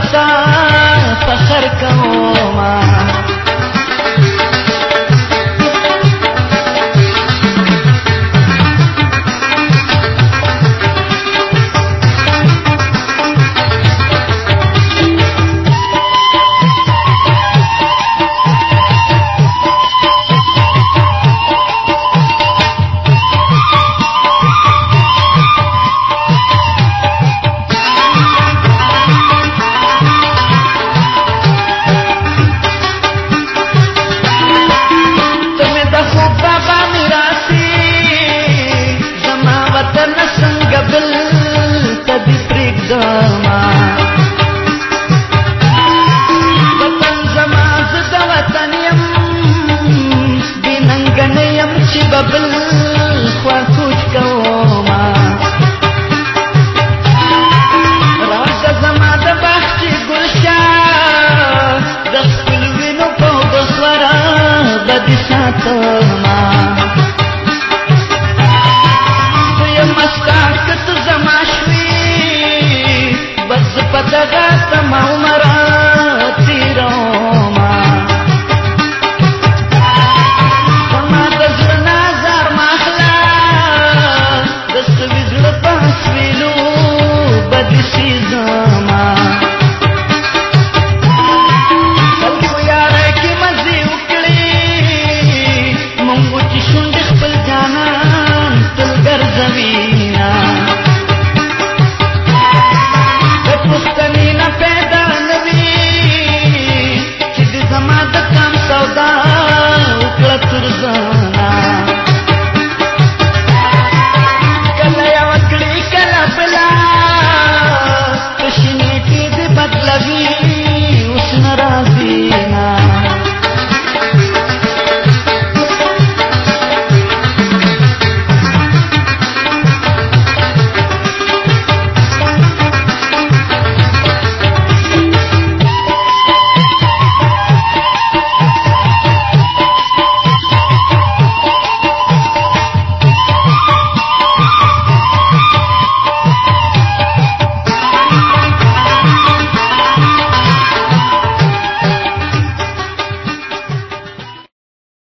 Lata Thank you.